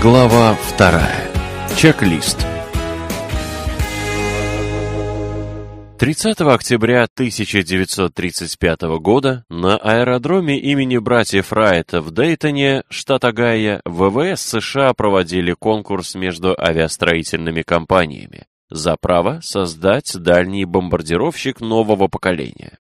Глава вторая. Чек-лист. 30 октября 1935 года на аэродроме имени братьев Райта в Дейтоне, штат Огайо, ВВС США проводили конкурс между авиастроительными компаниями за право создать дальний бомбардировщик нового поколения.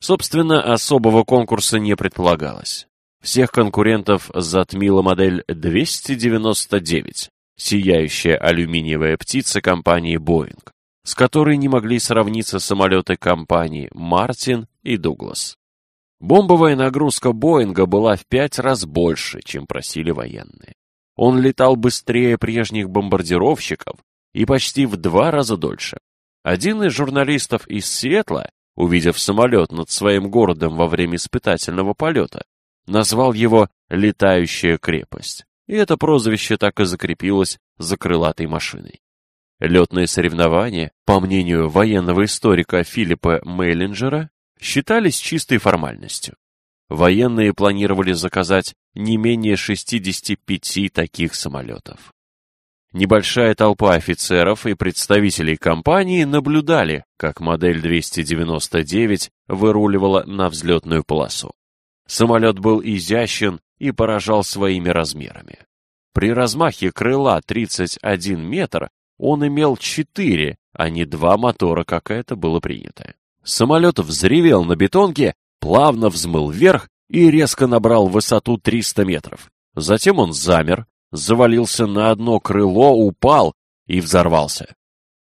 Собственно, особого конкурса не предполагалось. Всех конкурентов затмила модель 299, сияющая алюминиевая птица компании Boeing, с которой не могли сравниться самолеты компаний Мартин и Дуглас. Бомбовая нагрузка Боинга была в пять раз больше, чем просили военные. Он летал быстрее прежних бомбардировщиков и почти в два раза дольше. Один из журналистов из Сиэтла, увидев самолет над своим городом во время испытательного полета, назвал его «летающая крепость», и это прозвище так и закрепилось за крылатой машиной. Летные соревнования, по мнению военного историка Филиппа Мейлинджера, считались чистой формальностью. Военные планировали заказать не менее 65 таких самолетов. Небольшая толпа офицеров и представителей компании наблюдали, как модель 299 выруливала на взлетную полосу. Самолет был изящен и поражал своими размерами. При размахе крыла 31 метр он имел 4, а не 2 мотора, как это было принято. Самолет взревел на бетонке, плавно взмыл вверх и резко набрал высоту 300 метров. Затем он замер, завалился на одно крыло, упал и взорвался.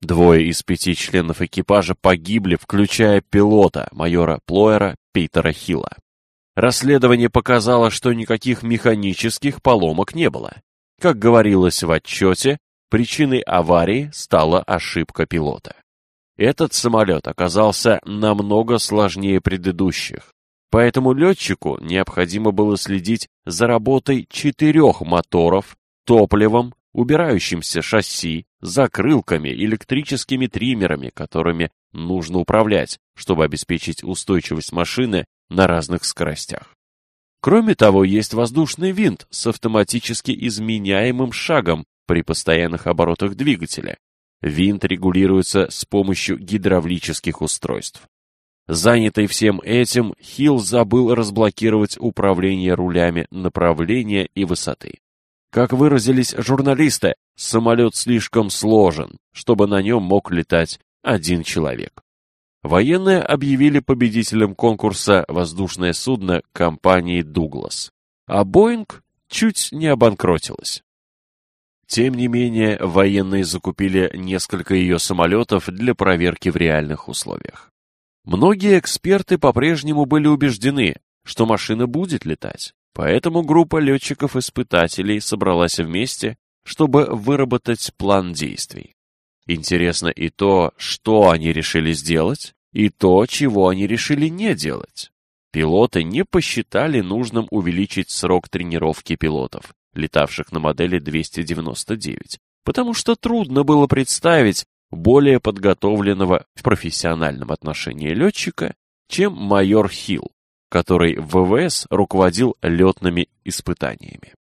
Двое из пяти членов экипажа погибли, включая пилота, майора Плоера Питера Хилла. Расследование показало, что никаких механических поломок не было. Как говорилось в отчете, причиной аварии стала ошибка пилота. Этот самолет оказался намного сложнее предыдущих, поэтому летчику необходимо было следить за работой четырех моторов, топливом, убирающимся шасси, закрылками, электрическими триммерами, которыми нужно управлять, чтобы обеспечить устойчивость машины на разных скоростях. Кроме того, есть воздушный винт с автоматически изменяемым шагом при постоянных оборотах двигателя. Винт регулируется с помощью гидравлических устройств. Занятый всем этим, Хилл забыл разблокировать управление рулями направления и высоты. Как выразились журналисты, самолет слишком сложен, чтобы на нем мог летать один человек. Военные объявили победителем конкурса воздушное судно компании «Дуглас», а «Боинг» чуть не обанкротилась. Тем не менее, военные закупили несколько ее самолетов для проверки в реальных условиях. Многие эксперты по-прежнему были убеждены, что машина будет летать, поэтому группа летчиков-испытателей собралась вместе, чтобы выработать план действий. Интересно и то, что они решили сделать, и то, чего они решили не делать. Пилоты не посчитали нужным увеличить срок тренировки пилотов, летавших на модели 299, потому что трудно было представить более подготовленного в профессиональном отношении летчика, чем майор Хилл, который в ВВС руководил летными испытаниями.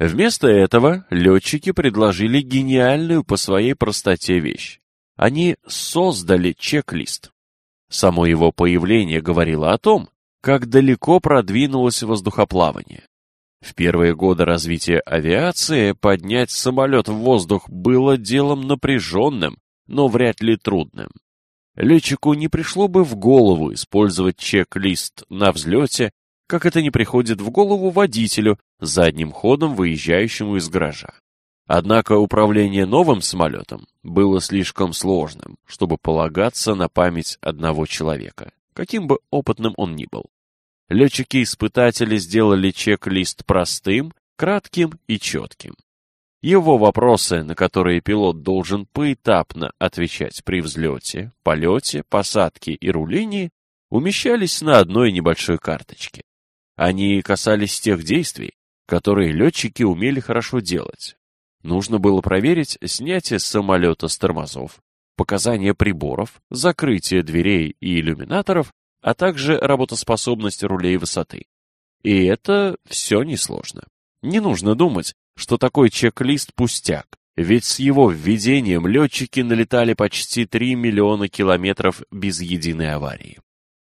Вместо этого летчики предложили гениальную по своей простоте вещь. Они создали чек-лист. Само его появление говорило о том, как далеко продвинулось воздухоплавание. В первые годы развития авиации поднять самолет в воздух было делом напряженным, но вряд ли трудным. Летчику не пришло бы в голову использовать чек-лист на взлете как это не приходит в голову водителю, задним ходом выезжающему из гаража. Однако управление новым самолетом было слишком сложным, чтобы полагаться на память одного человека, каким бы опытным он ни был. Летчики-испытатели сделали чек-лист простым, кратким и четким. Его вопросы, на которые пилот должен поэтапно отвечать при взлете, полете, посадке и рулении, умещались на одной небольшой карточке. Они касались тех действий, которые летчики умели хорошо делать. Нужно было проверить снятие самолета с тормозов, показания приборов, закрытие дверей и иллюминаторов, а также работоспособность рулей высоты. И это все несложно. Не нужно думать, что такой чек-лист пустяк, ведь с его введением летчики налетали почти 3 миллиона километров без единой аварии.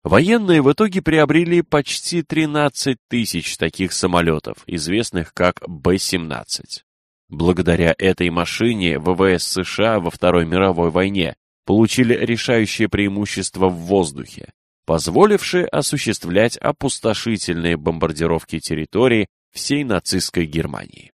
Военные в итоге приобрели почти 13 тысяч таких самолетов, известных как Б-17. Благодаря этой машине ВВС США во Второй мировой войне получили решающее преимущество в воздухе, позволившее осуществлять опустошительные бомбардировки территории всей нацистской Германии.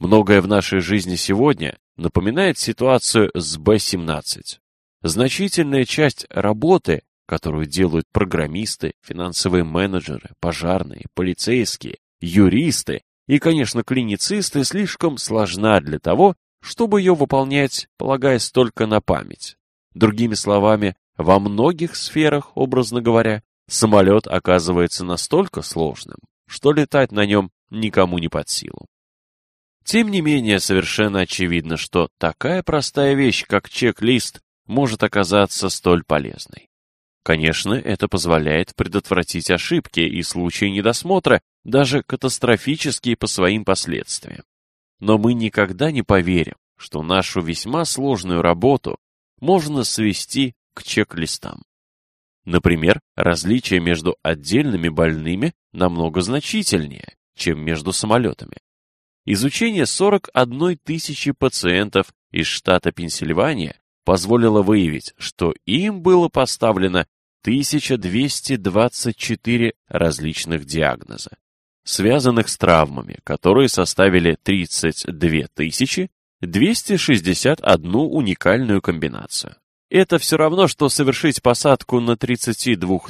Многое в нашей жизни сегодня напоминает ситуацию с Б-17. Значительная часть работы, которую делают программисты, финансовые менеджеры, пожарные, полицейские, юристы и, конечно, клиницисты, слишком сложна для того, чтобы ее выполнять, полагаясь только на память. Другими словами, во многих сферах, образно говоря, самолет оказывается настолько сложным, что летать на нем никому не под силу. Тем не менее, совершенно очевидно, что такая простая вещь, как чек-лист, может оказаться столь полезной. Конечно, это позволяет предотвратить ошибки и случаи недосмотра, даже катастрофические по своим последствиям. Но мы никогда не поверим, что нашу весьма сложную работу можно свести к чек-листам. Например, различия между отдельными больными намного значительнее, чем между самолетами. Изучение 41 тысячи пациентов из штата Пенсильвания позволило выявить, что им было поставлено 1224 различных диагноза, связанных с травмами, которые составили 32 261 уникальную комбинацию. Это все равно, что совершить посадку на 32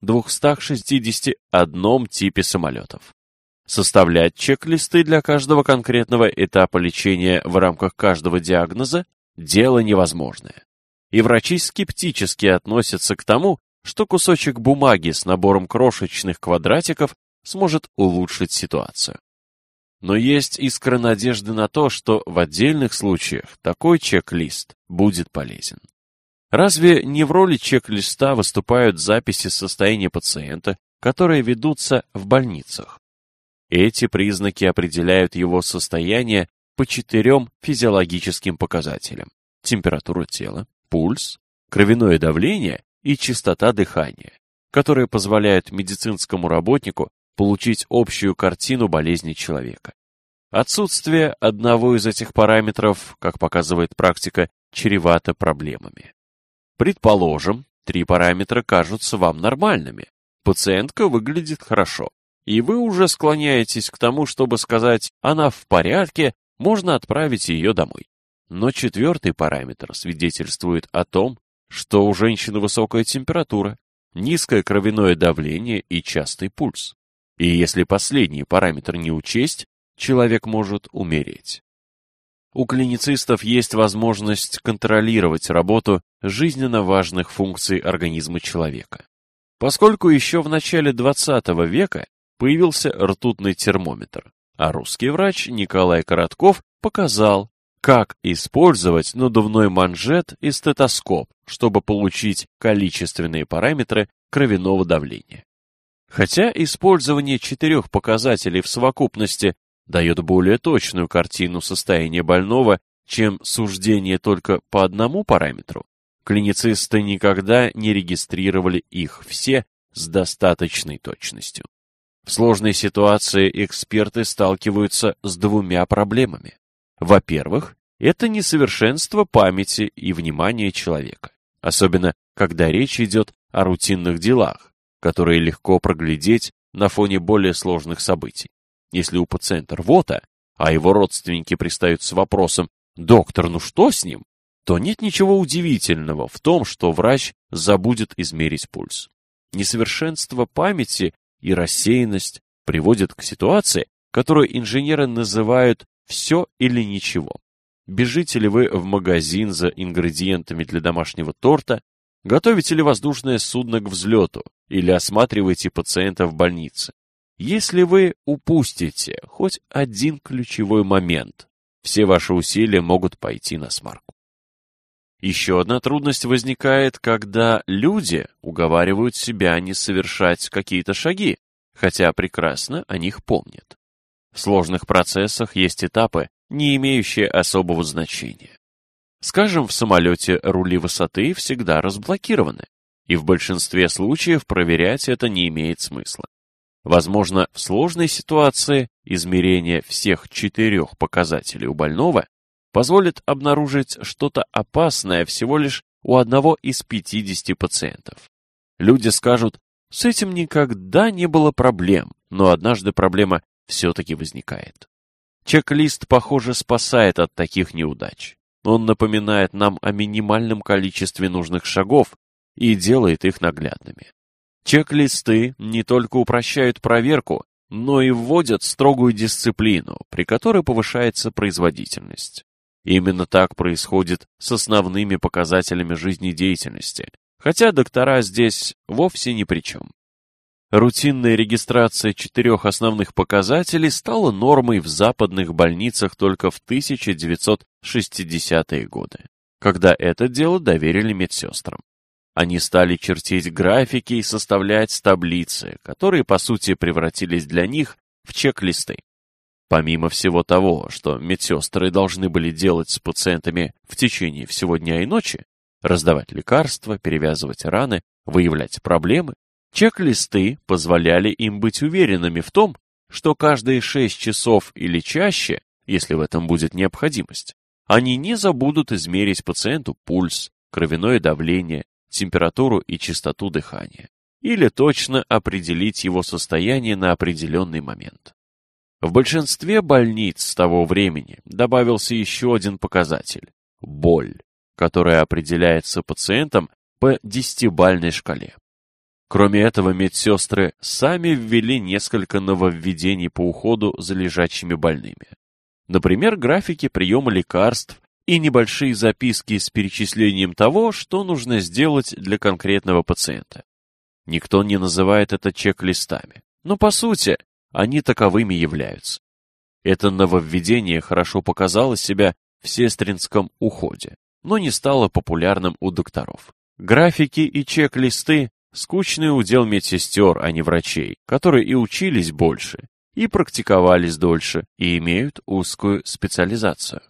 261 типе самолетов. Составлять чек-листы для каждого конкретного этапа лечения в рамках каждого диагноза – дело невозможное. И врачи скептически относятся к тому, что кусочек бумаги с набором крошечных квадратиков сможет улучшить ситуацию. Но есть искра надежды на то, что в отдельных случаях такой чек-лист будет полезен. Разве не в роли чек-листа выступают записи состояния пациента, которые ведутся в больницах? Эти признаки определяют его состояние по четырем физиологическим показателям. Температура тела, пульс, кровяное давление и частота дыхания, которые позволяют медицинскому работнику получить общую картину болезни человека. Отсутствие одного из этих параметров, как показывает практика, чревато проблемами. Предположим, три параметра кажутся вам нормальными. Пациентка выглядит хорошо, и вы уже склоняетесь к тому, чтобы сказать «она в порядке», можно отправить ее домой. Но четвертый параметр свидетельствует о том, что у женщины высокая температура, низкое кровяное давление и частый пульс. И если последний параметр не учесть, человек может умереть. У клиницистов есть возможность контролировать работу жизненно важных функций организма человека. Поскольку еще в начале 20 века появился ртутный термометр, а русский врач Николай Коротков показал, как использовать надувной манжет и стетоскоп, чтобы получить количественные параметры кровяного давления. Хотя использование четырех показателей в совокупности дает более точную картину состояния больного, чем суждение только по одному параметру, клиницисты никогда не регистрировали их все с достаточной точностью. В сложной ситуации эксперты сталкиваются с двумя проблемами. Во-первых, это несовершенство памяти и внимания человека, особенно когда речь идет о рутинных делах, которые легко проглядеть на фоне более сложных событий. Если у пациента рвота, а его родственники пристают с вопросом «Доктор, ну что с ним?», то нет ничего удивительного в том, что врач забудет измерить пульс. Несовершенство памяти и рассеянность приводят к ситуации, которую инженеры называют «все или ничего». Бежите ли вы в магазин за ингредиентами для домашнего торта, готовите ли воздушное судно к взлету или осматриваете пациента в больнице. Если вы упустите хоть один ключевой момент, все ваши усилия могут пойти на смарку. Еще одна трудность возникает, когда люди уговаривают себя не совершать какие-то шаги, хотя прекрасно о них помнят. В сложных процессах есть этапы, не имеющие особого значения. Скажем, в самолете рули высоты всегда разблокированы, и в большинстве случаев проверять это не имеет смысла. Возможно, в сложной ситуации измерение всех четырех показателей у больного позволит обнаружить что-то опасное всего лишь у одного из 50 пациентов. Люди скажут, с этим никогда не было проблем, но однажды проблема все-таки возникает. Чек-лист, похоже, спасает от таких неудач. Он напоминает нам о минимальном количестве нужных шагов и делает их наглядными. Чек-листы не только упрощают проверку, но и вводят строгую дисциплину, при которой повышается производительность. Именно так происходит с основными показателями жизнедеятельности, хотя доктора здесь вовсе ни при чем. Рутинная регистрация четырех основных показателей стала нормой в западных больницах только в 1960-е годы, когда это дело доверили медсестрам. Они стали чертить графики и составлять таблицы, которые, по сути, превратились для них в чек-листы. Помимо всего того, что медсестры должны были делать с пациентами в течение всего дня и ночи, раздавать лекарства, перевязывать раны, выявлять проблемы, Чек-листы позволяли им быть уверенными в том, что каждые 6 часов или чаще, если в этом будет необходимость, они не забудут измерить пациенту пульс, кровяное давление, температуру и частоту дыхания, или точно определить его состояние на определенный момент. В большинстве больниц с того времени добавился еще один показатель – боль, которая определяется пациентом по десятибальной шкале. Кроме этого, медсестры сами ввели несколько нововведений по уходу за лежачими больными. Например, графики приема лекарств и небольшие записки с перечислением того, что нужно сделать для конкретного пациента. Никто не называет это чек-листами, но по сути они таковыми являются. Это нововведение хорошо показало себя в сестринском уходе, но не стало популярным у докторов. Графики и чек-листы Скучный удел медсестер, а не врачей, которые и учились больше, и практиковались дольше, и имеют узкую специализацию.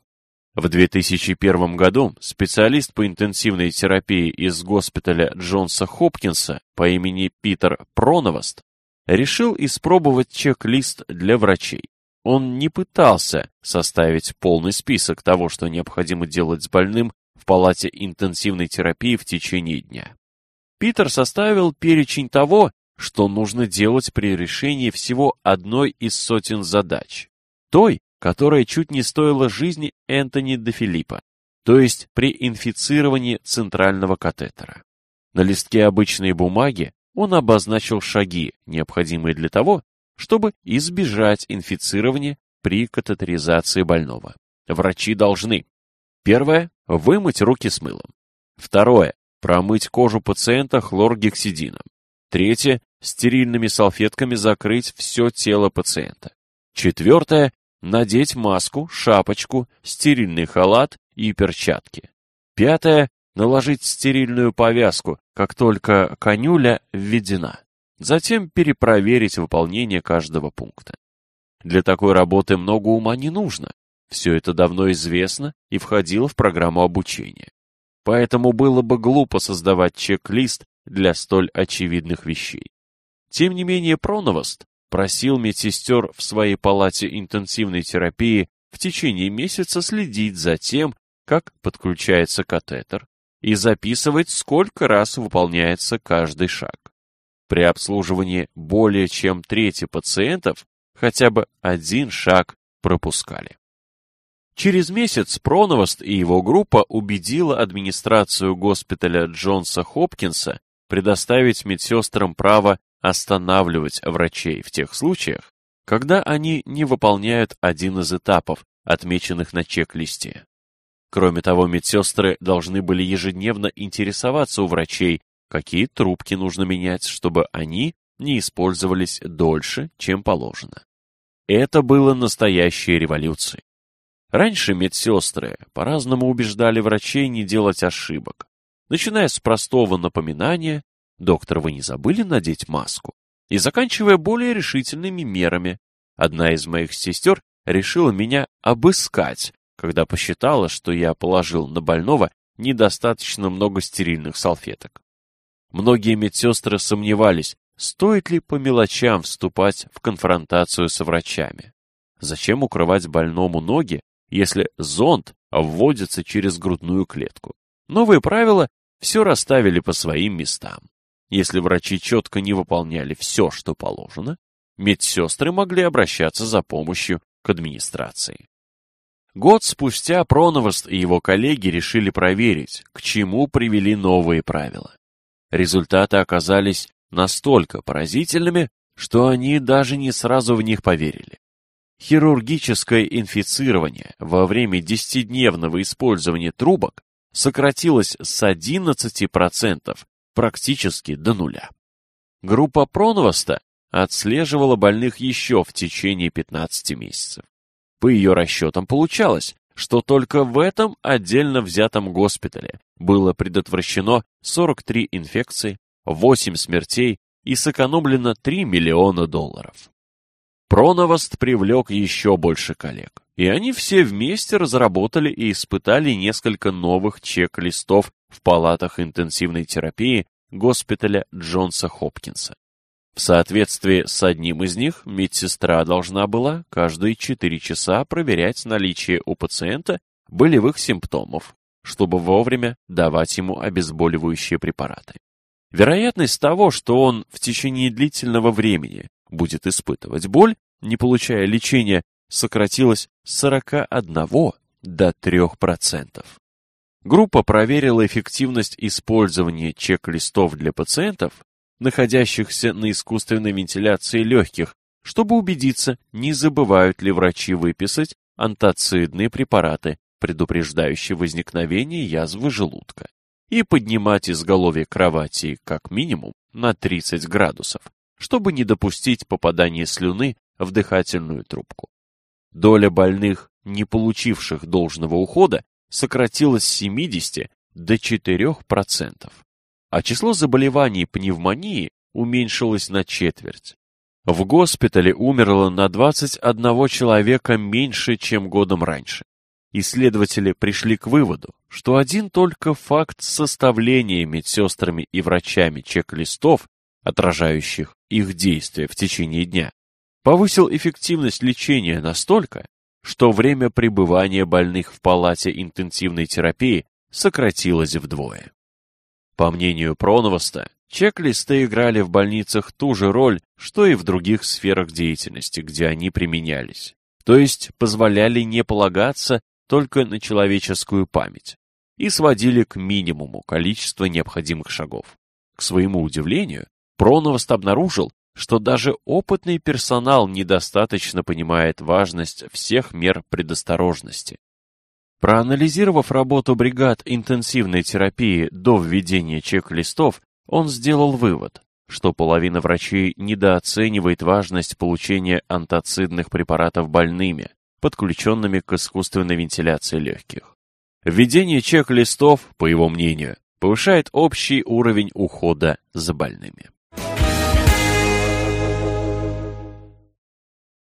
В 2001 году специалист по интенсивной терапии из госпиталя Джонса Хопкинса по имени Питер Проновост решил испробовать чек-лист для врачей. Он не пытался составить полный список того, что необходимо делать с больным в палате интенсивной терапии в течение дня. Питер составил перечень того, что нужно делать при решении всего одной из сотен задач. Той, которая чуть не стоила жизни Энтони де Филиппа, то есть при инфицировании центрального катетера. На листке обычной бумаги он обозначил шаги, необходимые для того, чтобы избежать инфицирования при катетеризации больного. Врачи должны Первое – вымыть руки с мылом. Второе Промыть кожу пациента хлоргексидином. Третье. Стерильными салфетками закрыть все тело пациента. Четвертое. Надеть маску, шапочку, стерильный халат и перчатки. Пятое. Наложить стерильную повязку, как только конюля введена. Затем перепроверить выполнение каждого пункта. Для такой работы много ума не нужно. Все это давно известно и входило в программу обучения. Поэтому было бы глупо создавать чек-лист для столь очевидных вещей. Тем не менее, Проновост просил медсестер в своей палате интенсивной терапии в течение месяца следить за тем, как подключается катетер, и записывать, сколько раз выполняется каждый шаг. При обслуживании более чем трети пациентов хотя бы один шаг пропускали. Через месяц Проновост и его группа убедила администрацию госпиталя Джонса Хопкинса предоставить медсестрам право останавливать врачей в тех случаях, когда они не выполняют один из этапов, отмеченных на чек-листе. Кроме того, медсестры должны были ежедневно интересоваться у врачей, какие трубки нужно менять, чтобы они не использовались дольше, чем положено. Это было настоящей революцией. Раньше медсестры по-разному убеждали врачей не делать ошибок, начиная с простого напоминания «Доктор, вы не забыли надеть маску?» и заканчивая более решительными мерами одна из моих сестер решила меня обыскать, когда посчитала, что я положил на больного недостаточно много стерильных салфеток. Многие медсестры сомневались, стоит ли по мелочам вступать в конфронтацию со врачами. Зачем укрывать больному ноги, если зонд вводится через грудную клетку? Новые правила все расставили по своим местам. Если врачи четко не выполняли все, что положено, медсестры могли обращаться за помощью к администрации. Год спустя Проновост и его коллеги решили проверить, к чему привели новые правила. Результаты оказались настолько поразительными, что они даже не сразу в них поверили. Хирургическое инфицирование во время десятидневного использования трубок сократилось с 11% практически до нуля. Группа Проновоста отслеживала больных еще в течение 15 месяцев. По ее расчетам получалось, что только в этом отдельно взятом госпитале было предотвращено 43 инфекции, 8 смертей и сэкономлено 3 миллиона долларов. Проновост привлек еще больше коллег, и они все вместе разработали и испытали несколько новых чек-листов в палатах интенсивной терапии госпиталя Джонса Хопкинса. В соответствии с одним из них медсестра должна была каждые 4 часа проверять наличие у пациента болевых симптомов, чтобы вовремя давать ему обезболивающие препараты. Вероятность того, что он в течение длительного времени будет испытывать боль, не получая лечения, сократилась с 41 до 3%. Группа проверила эффективность использования чек-листов для пациентов, находящихся на искусственной вентиляции легких, чтобы убедиться, не забывают ли врачи выписать антацидные препараты, предупреждающие возникновение язвы желудка, и поднимать изголовье кровати как минимум на 30 градусов, чтобы не допустить попадания слюны в дыхательную трубку. Доля больных, не получивших должного ухода, сократилась с 70 до 4%, а число заболеваний пневмонии уменьшилось на четверть. В госпитале умерло на 21 человека меньше, чем годом раньше. Исследователи пришли к выводу, что один только факт составления медсестрами и врачами чек-листов, отражающих их действия в течение дня, повысил эффективность лечения настолько, что время пребывания больных в палате интенсивной терапии сократилось вдвое. По мнению Проновоста, чек-листы играли в больницах ту же роль, что и в других сферах деятельности, где они применялись, то есть позволяли не полагаться только на человеческую память и сводили к минимуму количество необходимых шагов. К своему удивлению, Проновост обнаружил, что даже опытный персонал недостаточно понимает важность всех мер предосторожности. Проанализировав работу бригад интенсивной терапии до введения чек-листов, он сделал вывод, что половина врачей недооценивает важность получения антацидных препаратов больными, подключенными к искусственной вентиляции легких. Введение чек-листов, по его мнению, повышает общий уровень ухода за больными.